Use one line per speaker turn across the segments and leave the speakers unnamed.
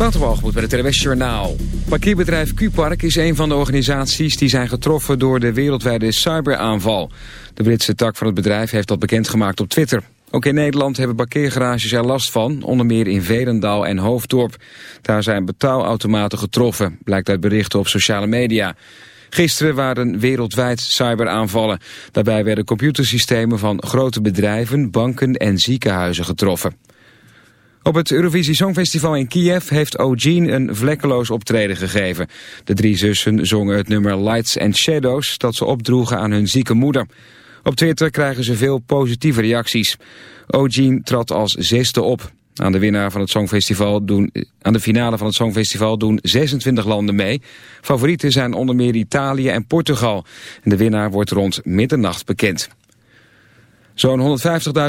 Waterwalgemoed bij het TWS Journaal. Parkeerbedrijf Q-Park is een van de organisaties die zijn getroffen door de wereldwijde cyberaanval. De Britse tak van het bedrijf heeft dat bekendgemaakt op Twitter. Ook in Nederland hebben parkeergarages er last van, onder meer in Verendaal en Hoofddorp. Daar zijn betaalautomaten getroffen, blijkt uit berichten op sociale media. Gisteren waren wereldwijd cyberaanvallen. Daarbij werden computersystemen van grote bedrijven, banken en ziekenhuizen getroffen. Op het Eurovisie Songfestival in Kiev heeft O'Gene een vlekkeloos optreden gegeven. De drie zussen zongen het nummer Lights and Shadows dat ze opdroegen aan hun zieke moeder. Op Twitter krijgen ze veel positieve reacties. O'Gene trad als zesde op. Aan de, winnaar van het Songfestival doen, aan de finale van het Songfestival doen 26 landen mee. Favorieten zijn onder meer Italië en Portugal. En de winnaar wordt rond middernacht bekend. Zo'n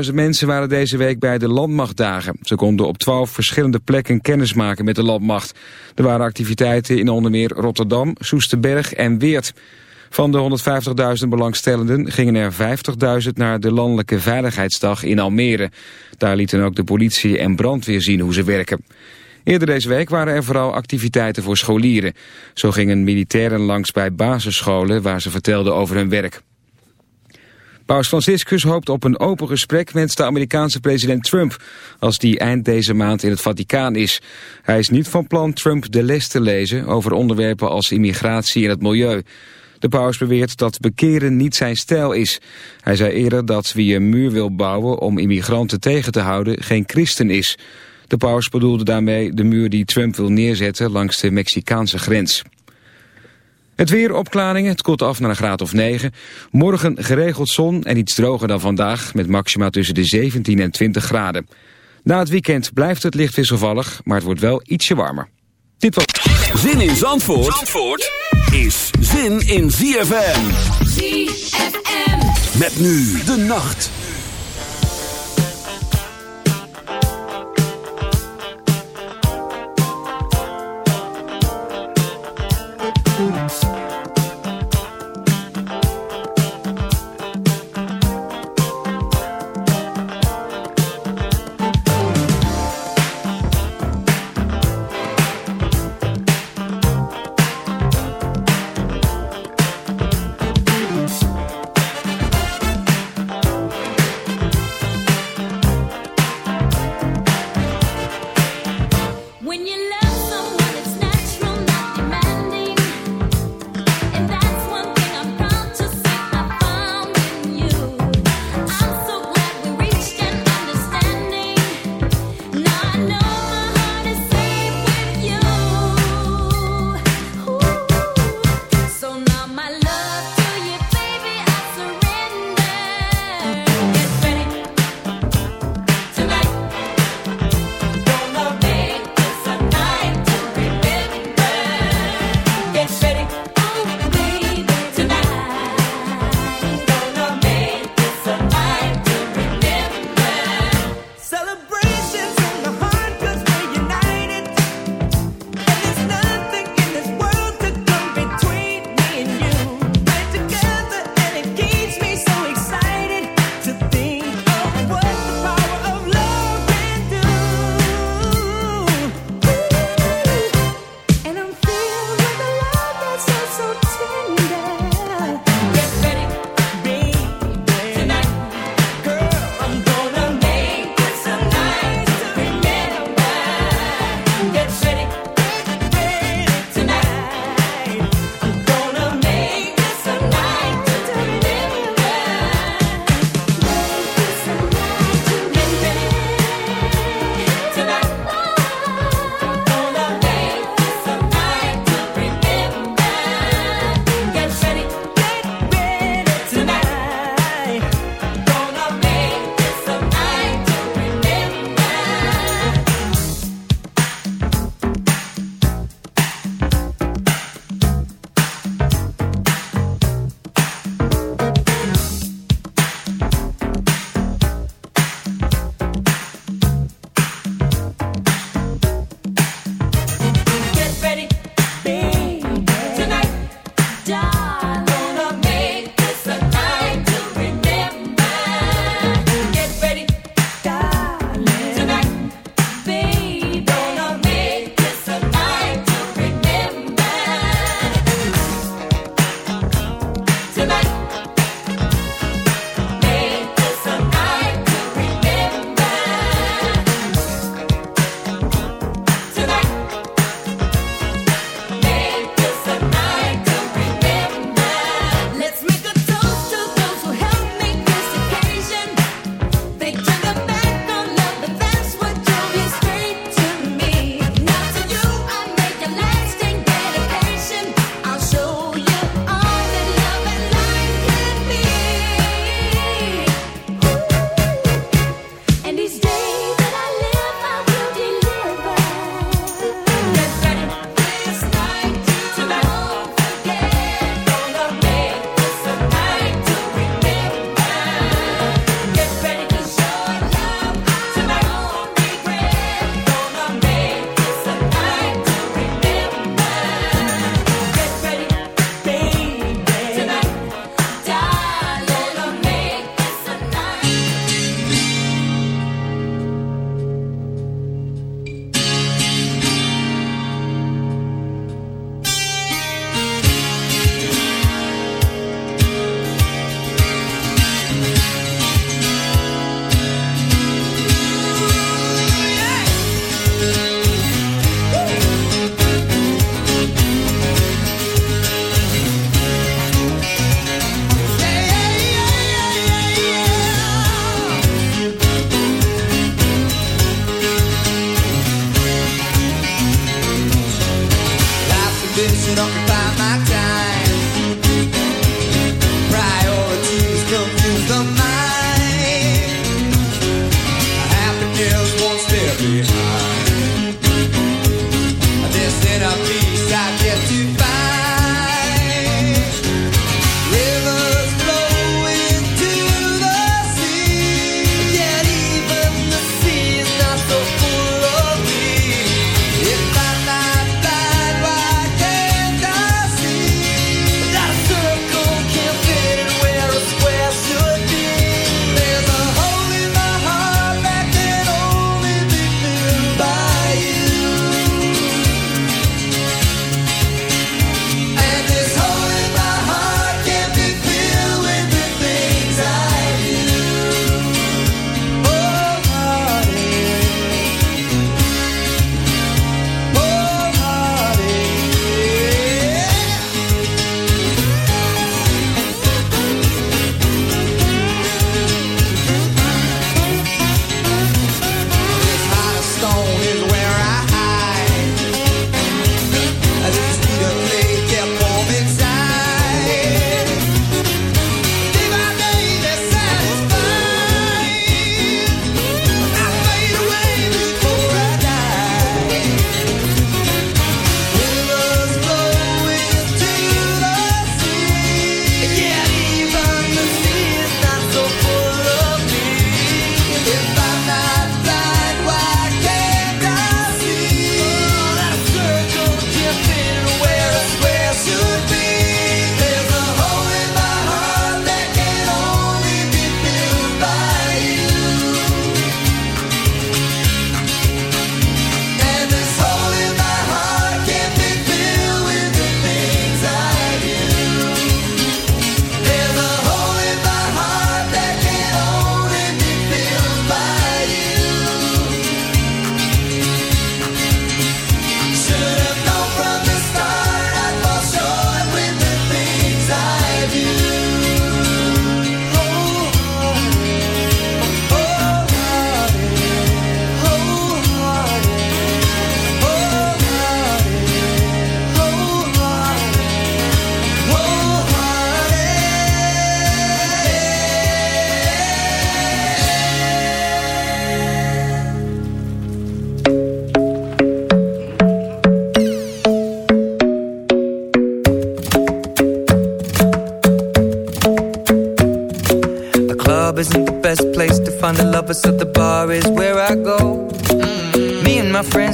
150.000 mensen waren deze week bij de Landmachtdagen. Ze konden op 12 verschillende plekken kennismaken met de Landmacht. Er waren activiteiten in onder meer Rotterdam, Soesterberg en Weert. Van de 150.000 belangstellenden gingen er 50.000 naar de Landelijke Veiligheidsdag in Almere. Daar lieten ook de politie en brandweer zien hoe ze werken. Eerder deze week waren er vooral activiteiten voor scholieren. Zo gingen militairen langs bij basisscholen waar ze vertelden over hun werk. Paus Franciscus hoopt op een open gesprek met de Amerikaanse president Trump... als die eind deze maand in het Vaticaan is. Hij is niet van plan Trump de les te lezen over onderwerpen als immigratie en het milieu. De paus beweert dat bekeren niet zijn stijl is. Hij zei eerder dat wie een muur wil bouwen om immigranten tegen te houden geen christen is. De paus bedoelde daarmee de muur die Trump wil neerzetten langs de Mexicaanse grens. Het weer opklaringen, het koelt af naar een graad of 9. Morgen geregeld zon en iets droger dan vandaag... met maxima tussen de 17 en 20 graden. Na het weekend blijft het licht wisselvallig, maar het wordt wel ietsje warmer. Dit was...
Zin in Zandvoort, Zandvoort is zin in ZFM. ZFM. Met nu de nacht.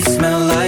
smell like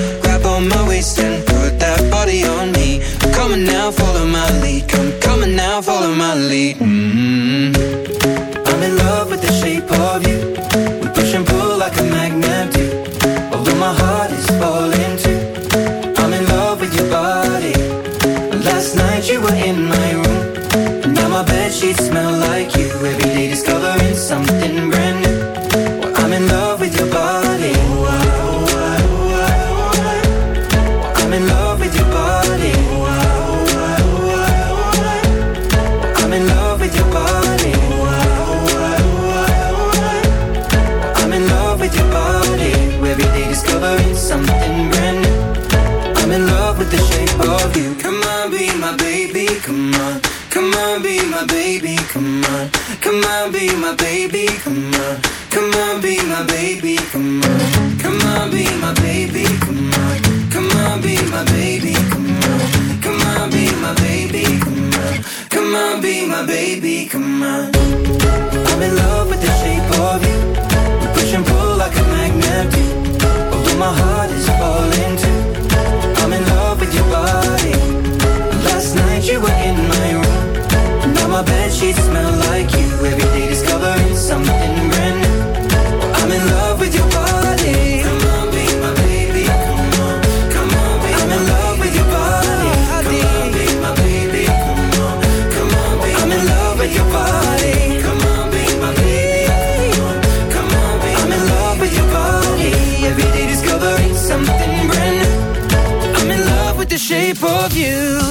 pay-per-view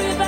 everybody.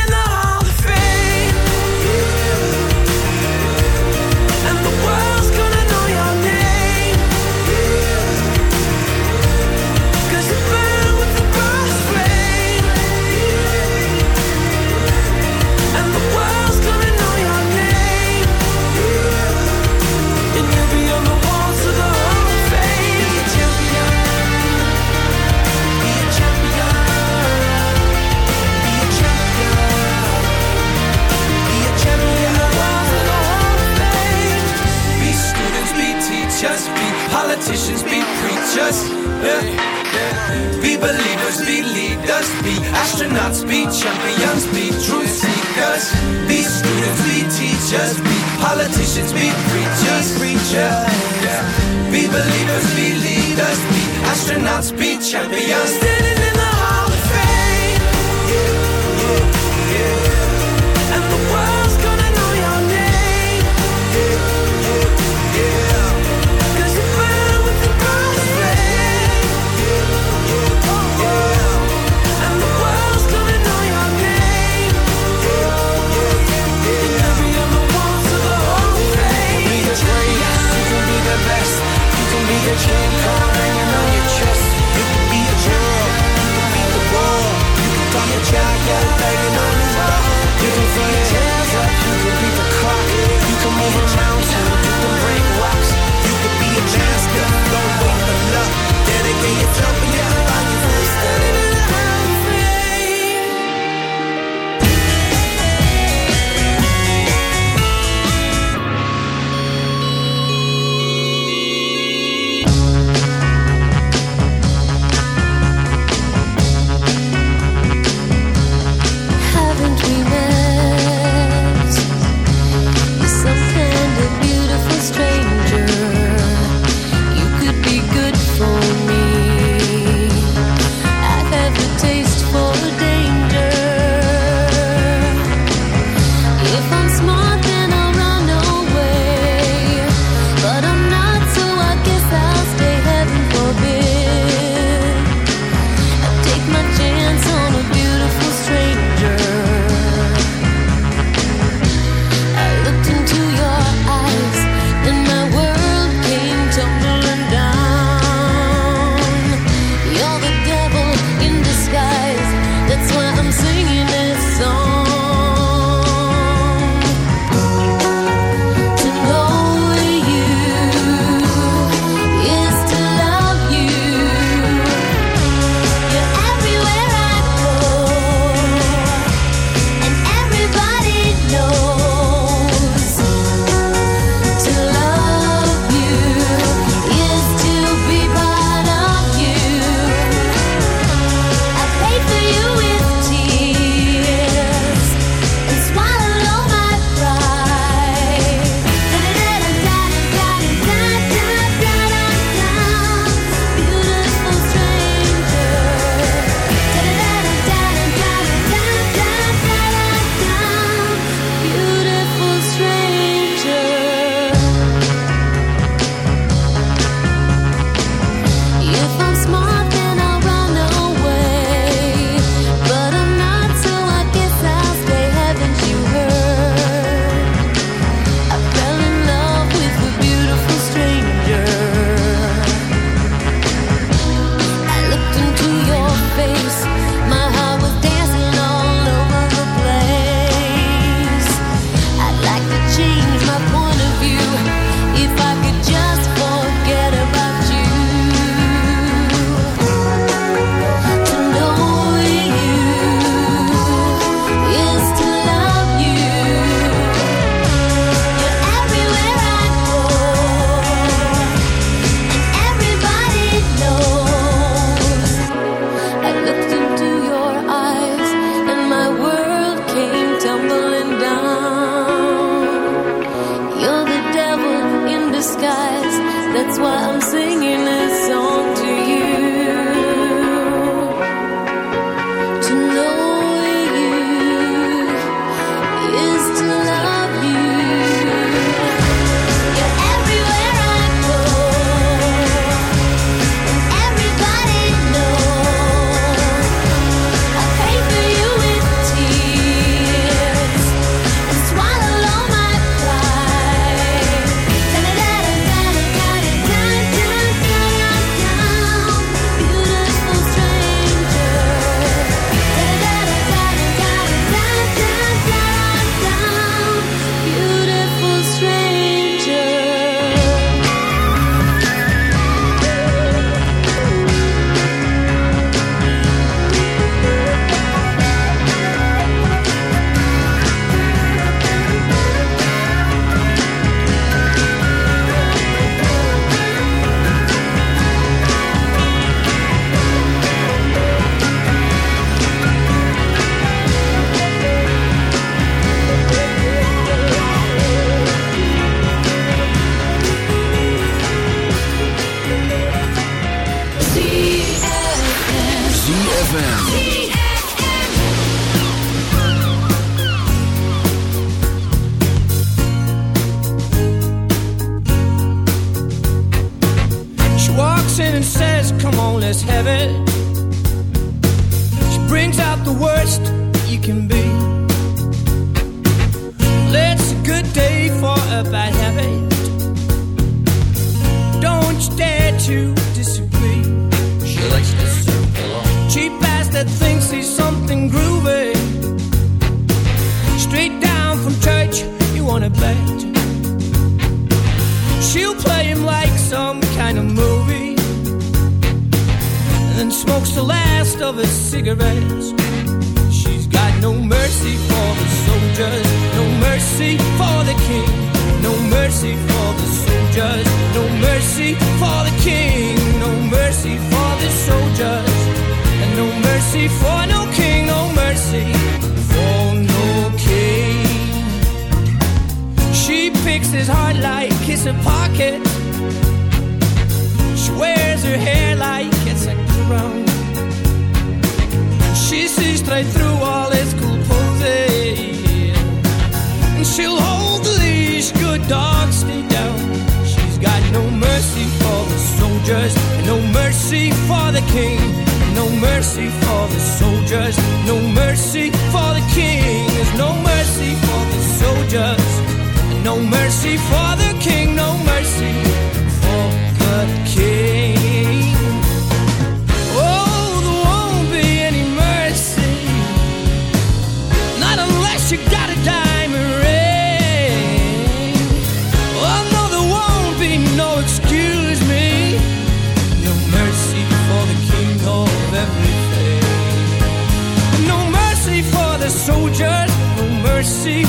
heaven.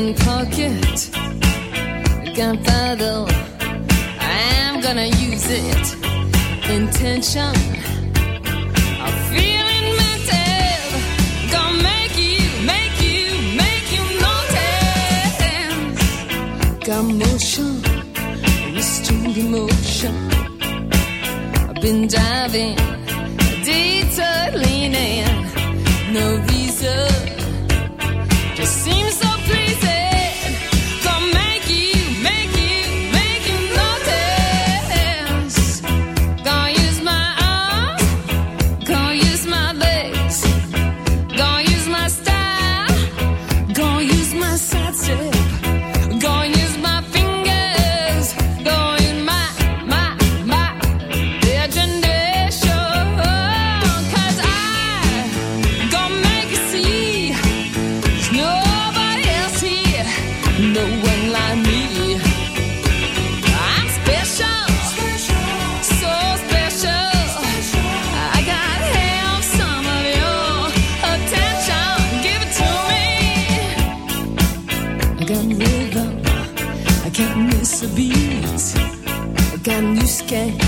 in pocket. Gunpowder, I'm gonna use it. Intention, I'm feeling mental. Gonna make you, make you, make you notice. Got motion, restrained emotion.
I've been diving, detour. No Got new skank,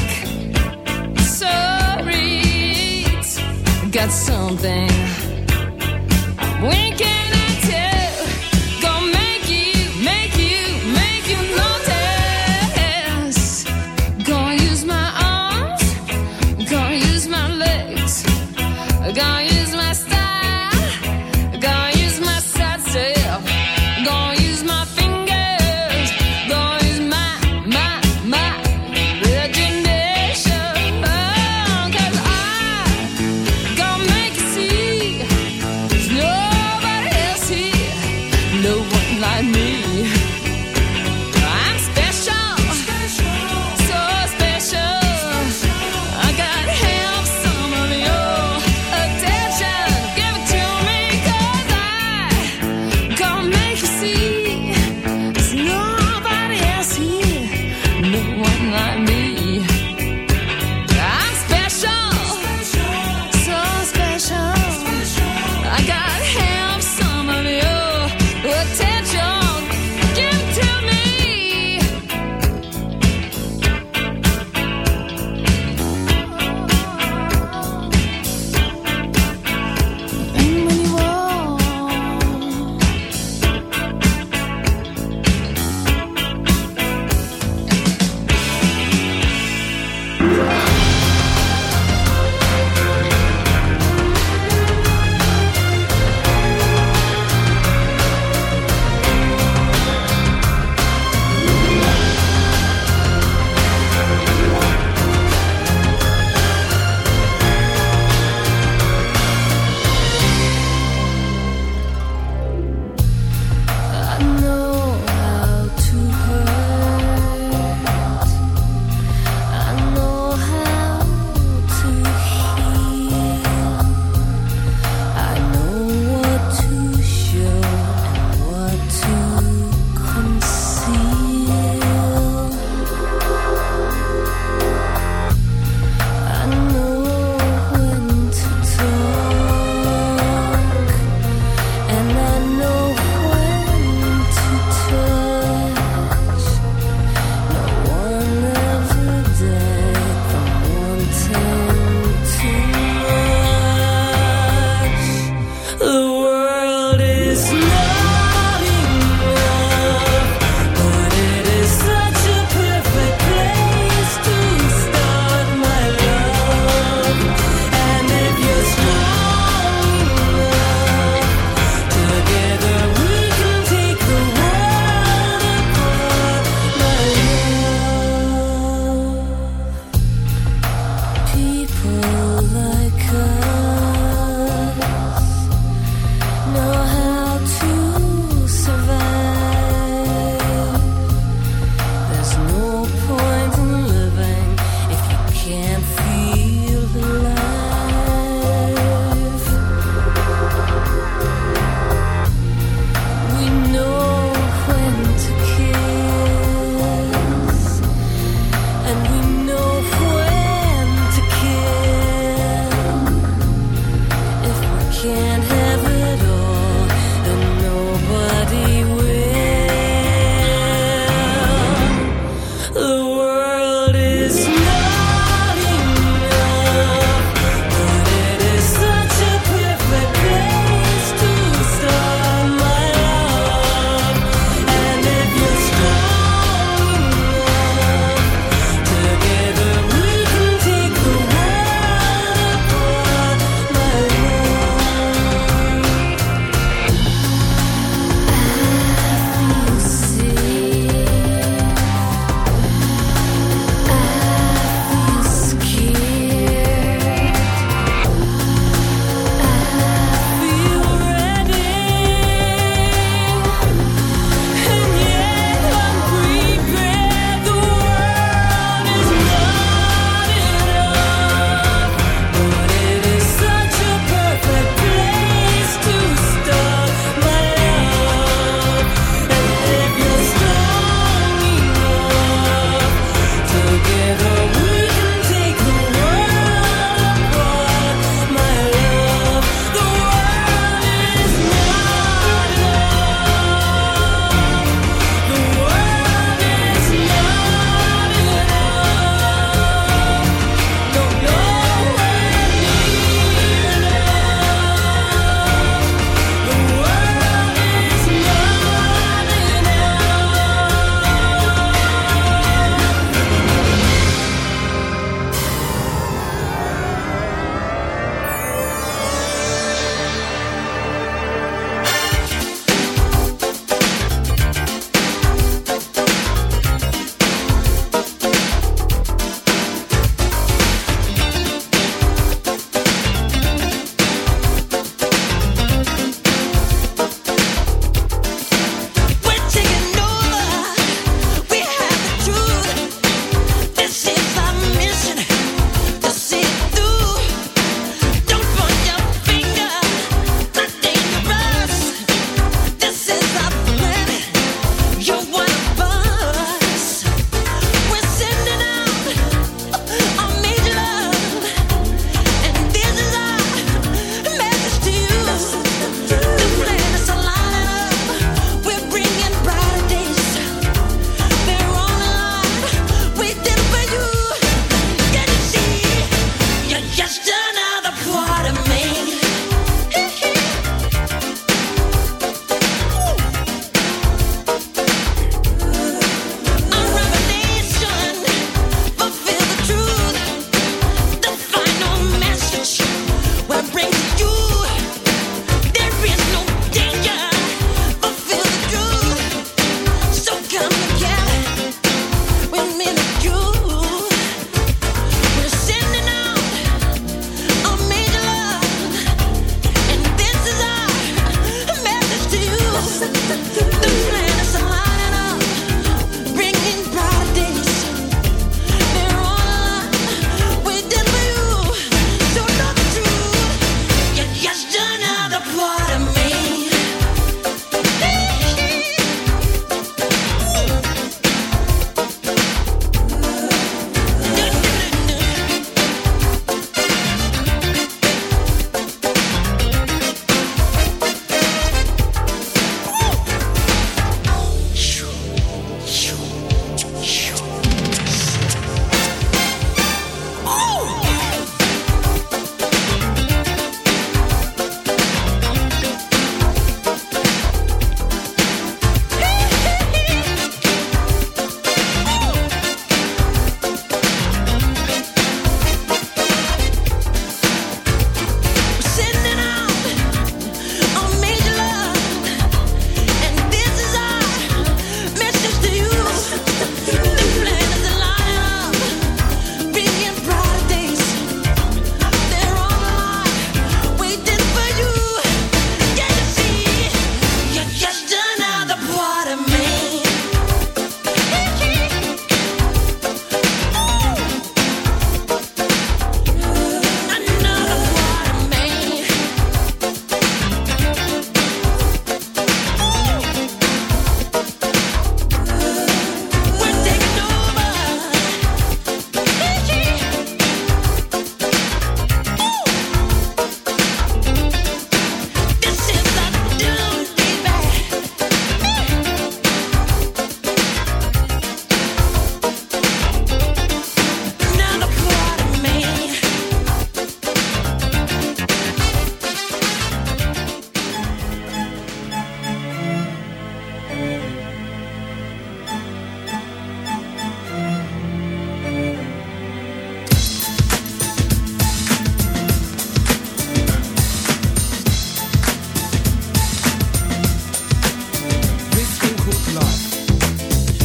sorry, got something. Can